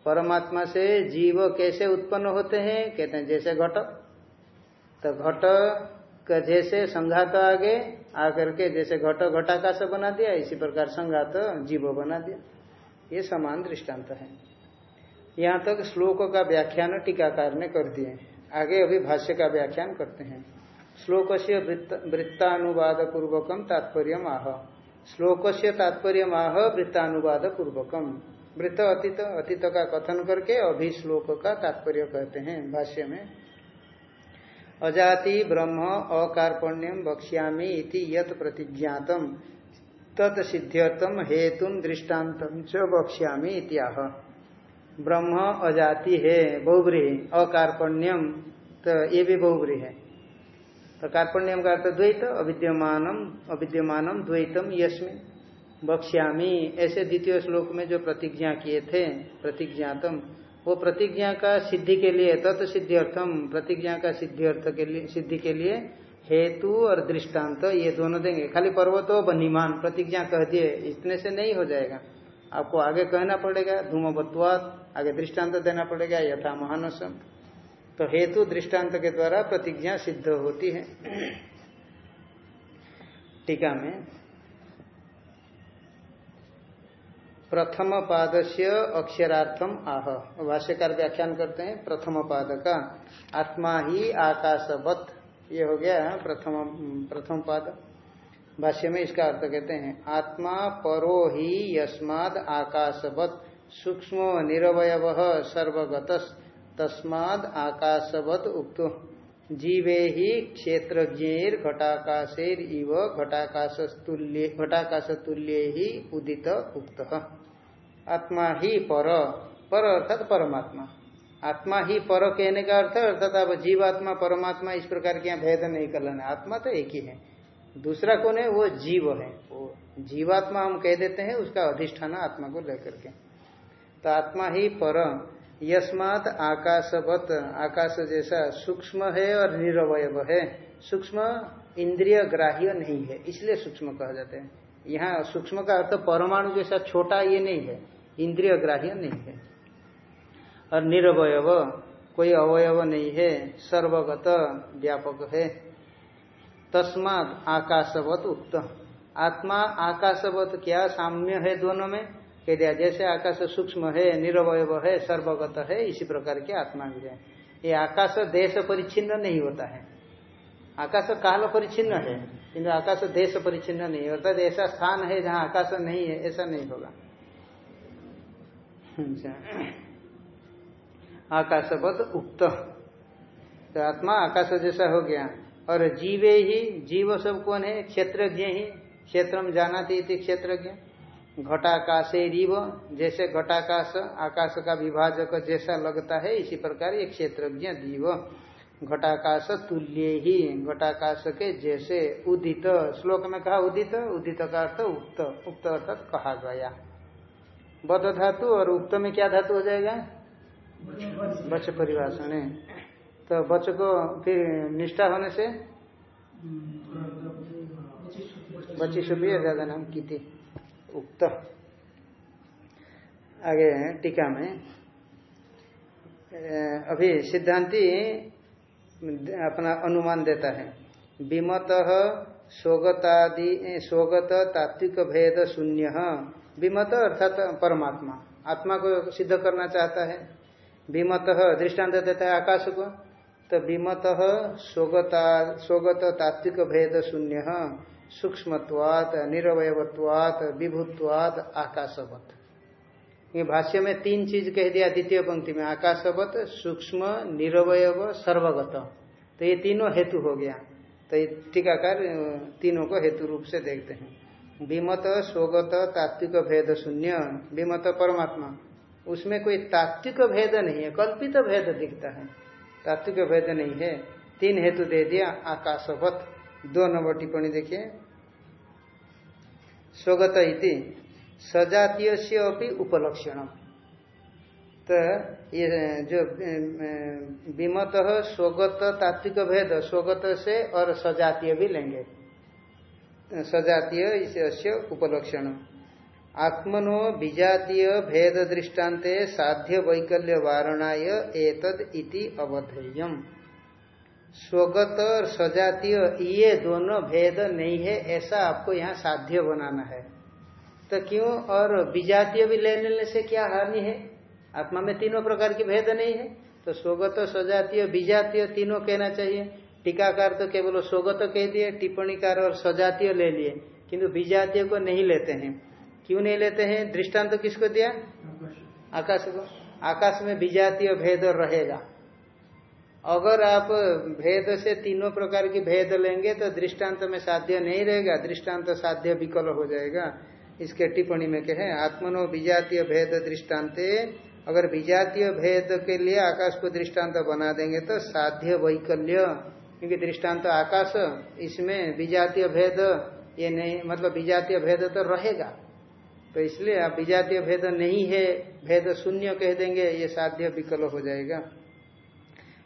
परमात्मा से जीव कैसे उत्पन्न होते हैं, कहते हैं जैसे घट। तो घट जैसे संघात आगे आकर के जैसे घट घटाकाश बना दिया, इसी प्रकार संघात जीव बना दिया। ये समान दृष्टांत है। यहाँ तक श्लोक का व्याख्यान टीकाकार ने कर दिए। आगे अभी भाष्य का व्याख्यान करते हैं। श्लोक से वृत्तानुवाद पूर्वकम तात्पर्य आह। श्लोक से तात्पर्य आह वृत्तानुवाद पूर्वकम वृत्त अतीत अतीत का कथन करके अभी श्लोक का तात्पर्य कहते हैं भाष्य में। अजाति, ब्रह्म अकार्पण्यम बक्ष्यामी इति यत प्रतिज्ञातम। तत्सिद्ध्यर्थम हेतु दृष्टान्तम च बक्ष्यामी इत्याह ब्रह्म, अजाति, है बहुब्री अकार्पण्यम तो ये भी बहुब्री है। तो कार्पण्यम का अर्थ द्वैत अविद्यमानम अविद्यमानम द्वैतम यस्मिन। बक्ष्यामी ऐसे द्वितीय श्लोक में जो प्रतिज्ञा किए थे, प्रतिज्ञातम वो प्रतिज्ञा का सिद्धि के लिए, तत् सिद्धि अर्थम प्रतिज्ञा का सिद्धि अर्थ के लिए, सिद्धि के लिए हेतु और दृष्टांत तो ये दोनों देंगे। खाली पर्वतो बनीमान, प्रतिज्ञा कह दिए, इतने से नहीं हो जाएगा। आपको आगे कहना पड़ेगा, धूमवत्वात, आगे दृष्टांत देना पड़ेगा, यथा महानसम। तो हेतु दृष्टांत के द्वारा प्रतिज्ञा सिद्ध होती है। टीका में प्रथम पाद से अक्षरार्थम आह। भाष्यकार व्याख्यान करते हैं प्रथम पाद का आत्मा ही आकाशवत। ये हो गया प्रथम प्रथम पाद। भाष्य में इसका अर्थ कहते हैं, आत्मा परो ही यस्माद आकाशवत। सूक्ष्म निरवय सर्वगत तस्माद आकाशवत उक्त। जीवे ही क्षेत्रज्ञर घटाकाशेर इव घटाकाश तुल्य घटाकाश तुल्य ही उदित उक्त। आत्मा ही पर पर अर्थात परमात्मा। आत्मा ही पर कहने का अर्थ अर्थात अब जीवात्मा, परमात्मा इस प्रकार के यहाँ भेद नहीं कर लेना। आत्मा तो एक ही है। दूसरा कौन है? वो जीव है। वो जीवात्मा हम कह देते हैं, उसका अधिष्ठान आत्मा को लेकर के। तो आत्मा ही पर, यस्मात आकाशवत। आकाश जैसा सूक्ष्म है और निरवय है। सूक्ष्म इंद्रिय ग्राह्य नहीं है, इसलिए सूक्ष्म कहा जाते हैं। यहाँ सूक्ष्म का अर्थ परमाणु जैसा छोटा ये नहीं है। इंद्रिय ग्राह्य नहीं है। और निरवय कोई अवयव नहीं है, सर्वगत व्यापक है। तस्मात आकाशवत उक्त। आत्मा आकाशवत क्या साम्य है दोनों में? कह दिया, जैसे आकाश सूक्ष्म है निरवय है, सर्वगत है, इसी प्रकार के आत्मा भी है। ये आकाश देश परिच्छिन्न नहीं होता है। आकाश काल परिच्छिन्न है, किंतु आकाश देश परिच्छिन्न नहीं अर्थात ऐसा स्थान है जहाँ आकाश नहीं है, ऐसा नहीं होगा। आकाशवत उक्त। तो आत्मा आकाश जैसा हो गया। और जीवे ही, जीव सब कौन है? क्षेत्रज्ञ ही। क्षेत्र में जाना थी क्षेत्रज्ञ। घटाकाशे रिव, जैसे घटाकाश आकाश का विभाजक जैसा लगता है, इसी प्रकार ये क्षेत्रज्ञ दीव घटाकाश तुल्य ही, घटाकाश के जैसे उदित। श्लोक में कहा उदित उदित का अर्थ उक्त उक्त अर्थात कहा गया। बद धातु और उक्त में क्या धातु हो जाएगा? बच परिभाषण तो बच्चों को फिर निष्ठा होने से? बच्ची सुबी ज़्यादा नाम की थी उक्त। आगे टीका में। अभी सिद्धांति अपना अनुमान देता है। विमत स्वगतादि स्वगत तात्विक भेद शून्य। विमत अर्थात परमात्मा। आत्मा को सिद्ध करना चाहता है। विमत दृष्टांत देता है आकाश को। तो विमत स्वगता, स्वगत तात्विक भेद शून्य, सूक्ष्मत्वात निरवयत्वात विभुत्वात, आकाशवत। ये भाष्य में तीन चीज़ कह दिया द्वितीय पंक्ति में, आकाशवत, सूक्ष्म निरवय सर्वगत। तो ये तीनों हेतु हो गया। तो टीकाकार तीनों को हेतु रूप से देखते हैं। विमत स्वगत तात्विक भेद शून्य, विमत परमात्मा। उसमें कोई तात्विक भेद नहीं है, कल्पित भेद दिखता है। तात्विक भेद नहीं है। तीन हेतु दे दिया, आकाशवत। दो नंबर टिप्पणी देखिए। स्वगत इति सजातीय से अभी उपलक्षण तो ये, जो, विमत स्वगत तात्विक भेद स्वगत से और सजातीय भी लेंगे। सजातीय इसे उपलक्षण। आत्मनो विजातीय भेद दृष्टान्ते साध्य वैकल्य वारणाय एतद इति अवधेयम। स्वगत और सजातीय, ये दोनों भेद नहीं है, ऐसा आपको यहाँ साध्य बनाना है। तो क्यों? और विजातीय भी ले लेने से क्या हानि है? आत्मा में तीनों प्रकार के भेद नहीं है। तो स्वगत, सजातीय, विजातीय तीनों कहना चाहिए। टीकाकार तो केवल स्वगत तो कह दिए, टिप्पणीकार और सजातीय ले लिए, किंतु विजातीय को नहीं लेते हैं। क्यों नहीं लेते हैं? दृष्टांत तो किसको दिया? आकाश को। आकाश में विजातीय भेद रहेगा। अगर आप भेद से तीनों प्रकार की भेद लेंगे तो दृष्टांत में साध्य नहीं रहेगा, दृष्टांत साध्य विकल हो जाएगा। इसके टिप्पणी में कहे, आत्मनो विजातीय भेद दृष्टान्ते, अगर विजातीय भेद के लिए आकाश को दृष्टांत बना देंगे तो साध्य वैकल्य। क्योंकि दृष्टांत तो आकाश, इसमें विजातीय भेद, ये नहीं मतलब विजातीय भेद तो रहेगा। तो इसलिए आप विजातीय भेद नहीं है, भेद शून्य कह देंगे, ये साध्य विकल हो जाएगा।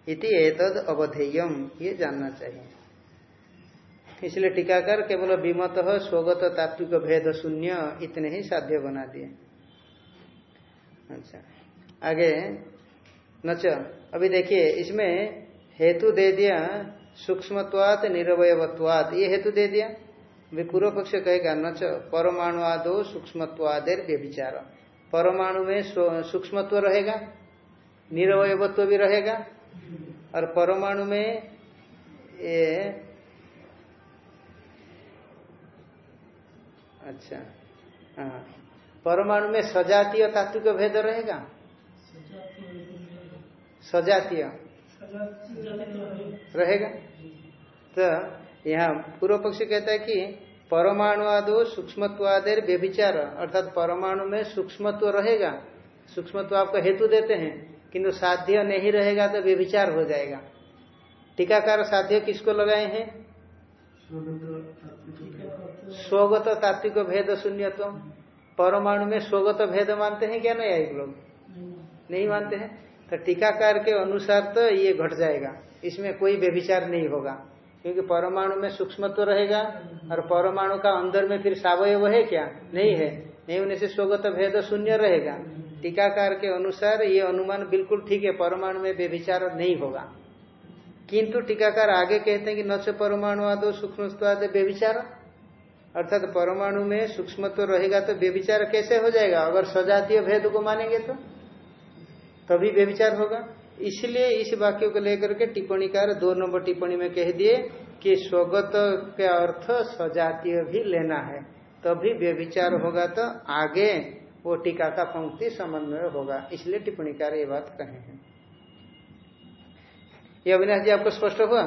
इति एतद अवधेयम, ये जानना चाहिए। इसलिए टीकाकर केवल विमत, स्वगत, तात्विक भेद शून्य, इतने ही साध्य बना दिए। अच्छा आगे, नच, अभी देखिए, इसमें हेतु दे दिया सूक्ष्मत्वात निरवयत्वात ये हेतु दे दिया। वे पूर्व पक्ष कहेगा न परमाणु आदो सूक्ष्मत्वादेर व्यभिचार। परमाणु में सूक्ष्मत्व रहेगा निरवयत्व भी रहेगा और परमाणु में ये अच्छा हाँ परमाणु में सजातीय तात्विक भेद रहेगा। सजातीय। रहेगा? तो यहाँ पूर्व पक्षी कहता है कि परमाणु आदो सूक्ष्मत्वादेर व्यभिचार, अर्थात परमाणु में सूक्ष्मत्व रहेगा। सूक्ष्मत्व आपको हेतु देते हैं, किंतु साध्य नहीं रहेगा तो व्यभिचार हो जाएगा। टीकाकार साध्य किसको लगाए हैं? स्वगत तात्विक भेद शून्यत्व। परमाणु में स्वगत भेद मानते हैं क्या नहीं, एक लोग? नहीं मानते हैं? तो टीकाकार के अनुसार तो ये घट जाएगा। इसमें कोई व्यभिचार नहीं होगा। क्योंकि परमाणु में सूक्ष्मत्व तो रहेगा और परमाणु का अंदर में फिर सावयव है क्या? नहीं है। नहीं होने से स्वगत भेद शून्य रहेगा। टीकाकार के अनुसार ये अनुमान बिल्कुल ठीक है, परमाणु में व्यभिचार नहीं होगा। किंतु टीकाकार आगे कहते हैं कि न से परमाणु आदो सूक्ष्म व्यभिचार। अर्थात परमाणु में सूक्ष्मत्व रहेगा तो व्यभिचार कैसे हो जाएगा? अगर सजातीय भेद को मानेंगे तो? तभी व्यभिचार होगा। इसलिए इस वाक्य को लेकर के टिप्पणीकार दो नंबर टिप्पणी में कह दिए कि स्वगत के अर्थ सजातीय भी लेना है। तभी व्यभिचार होगा तो आगे वो टीका का पंक्ति समन्वय होगा। इसलिए टिप्पणीकार ये बात कहे हैं। ये अविनाश जी, आपको स्पष्ट हुआ?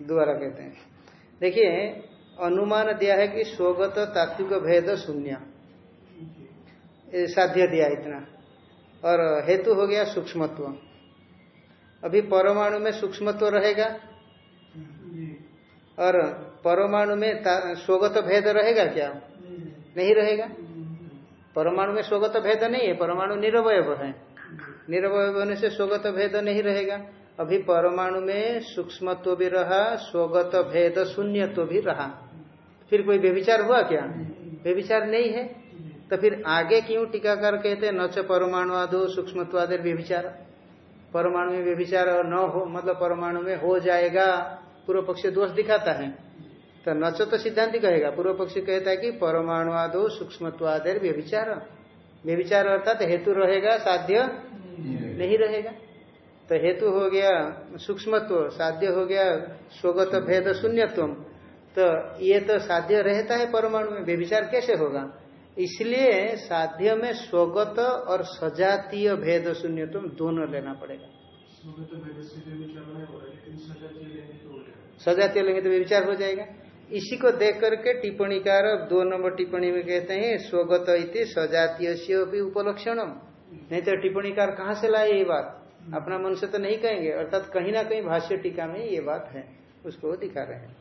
दोबारा कहते हैं। देखिए, अनुमान दिया है कि स्वगत तात्विक भेद शून्य। साध्य दिया इतना। और हेतु हो गया सूक्ष्मत्व। अभी परमाणु में सूक्ष्मत्व रहेगा? और परमाणु में स्वगत भेद रहेगा क्या? नहीं रहेगा? परमाणु में स्वगत भेद नहीं है, परमाणु निरवय है। निरवय होने से स्वगत भेद नहीं रहेगा। अभी परमाणु में सूक्ष्मत्व भी रहा स्वगत भेद शून्यत्व भी रहा। फिर कोई व्यभिचार हुआ क्या? व्यभिचार नहीं है। तो फिर आगे क्यों टीकाकार कहते न च परमाणु आदो सूक्ष्मत्वाद व्यभिचार। परमाणु में व्यभिचार न हो मतलब परमाणु में हो जाएगा, पूर्व पक्ष दोष दिखाता है। तो न तो सिद्धांत कहेगा। पूर्व पक्ष कहता है कि परमाणु आदो सूक्ष्मत्वादेर व्यभिचार। व्यभिचार अर्थात हेतु रहेगा, साध्य नहीं रहेगा। तो हेतु हो गया सूक्ष्मत्व, साध्य हो गया स्वगत भेद शून्यत्व। तो ये तो साध्य रहता है परमाणु में, व्यभिचार कैसे होगा? इसलिए साध्य में स्वगत और सजातीय भेद शून्य तुम दोनों लेना पड़ेगा। सजातीय लेंगे तो विचार हो जाएगा। इसी को देख करके टिप्पणीकार दो नंबर टिप्पणी में कहते हैं स्वगत इति सजातीय से भी उपलक्षणम। नहीं तो टिप्पणीकार कहाँ से लाए ये बात? अपना मन से तो नहीं कहेंगे अर्थात कहीं ना कहीं भाष्य टीका में ये बात है उसको दिखा रहे हैं।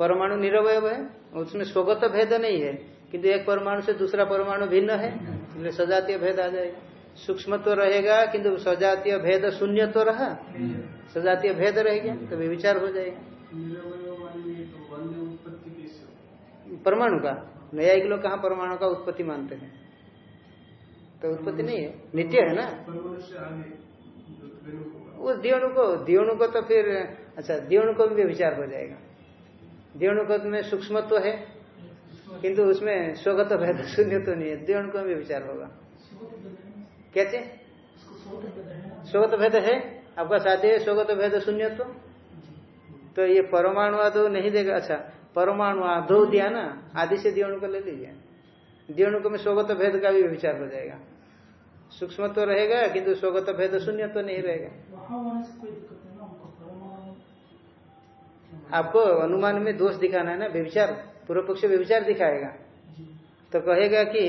परमाणु निरवय है, उसमें स्वगत भेद नहीं है, किंतु एक परमाणु से दूसरा परमाणु भिन्न है, इसलिए सजातीय भेद आ जाएगा। सूक्ष्म तो रहेगा, किंतु सजातीय भेद शून्य तो रहा, सजातीय भेद रह गया तो विचार हो जाएगा। परमाणु का, नया लोग कहाँ परमाणु का उत्पत्ति मानते हैं? तो उत्पत्ति नहीं है, नित्य है ना? वो दियोणु को दियोणु को तो फिर अच्छा दियोणु को भी विचार हो जाएगा। दियोणु को में सूक्ष्म तो है, किंतु उसमें स्वगत भेद शून्य तो नहीं है। दियोणु को भी विचार होगा। कैसे? स्वगत भेद है, आपका साध्य है, स्वगत भेद शून्य तो? तो ये परमाणु आदो नहीं देगा। अच्छा परमाणु आधो दिया ना, आदि से दियोणु को ले लीजिए। दियोणु को में स्वगत भेद का भी विचार हो जाएगा। सूक्ष्म तो रहेगा, किंतु स्वगत भेद शून्य तो नहीं रहेगा। आपको अनुमान में दोष दिखाना है ना? व्यविचार पूर्व पक्ष व्यविचार दिखाएगा तो कहेगा कि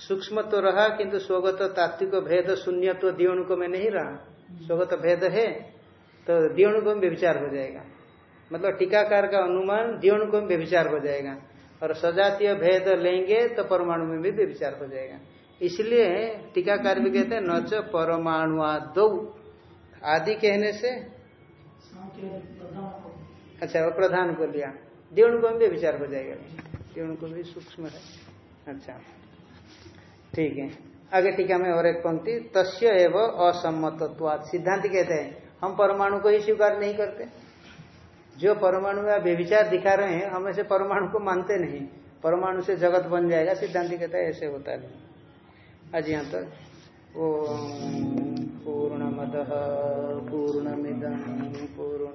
सूक्ष्म तो रहा किंतु स्वगत तात्विक भेद शून्य तो दियोणुको में नहीं रहा। स्वगत भेद है तो दियोणुको में व्यविचार हो जाएगा। मतलब टीकाकार का अनुमान दियोणुको में व्यविचार हो जाएगा। और सजातीय भेद लेंगे तो परमाणु में भी व्यविचार हो जाएगा। इसलिए टीकाकार भी कहते हैं नच परमाणु आदि कहने से? अच्छा वो प्रधान को लिया। द्योण को भी विचार हो जाएगा। द्योण को भी सूक्ष्म है। अच्छा। ठीक है। आगे टीका में और एक पंक्ति, तस्य एवं असम्मतत्वाद सिद्धांत कहते हैं, हम परमाणु को ही स्वीकार नहीं करते। जो परमाणु या व्यविचार दिखा रहे हैं, हम ऐसे परमाणु को मानते नहीं। परमाणु से जगत बन जाएगा, सिद्धांत कहता है, ऐसे होता नहीं। आज यहाँ तक वो पूर्णमद पूर्णमिदम पूर्ण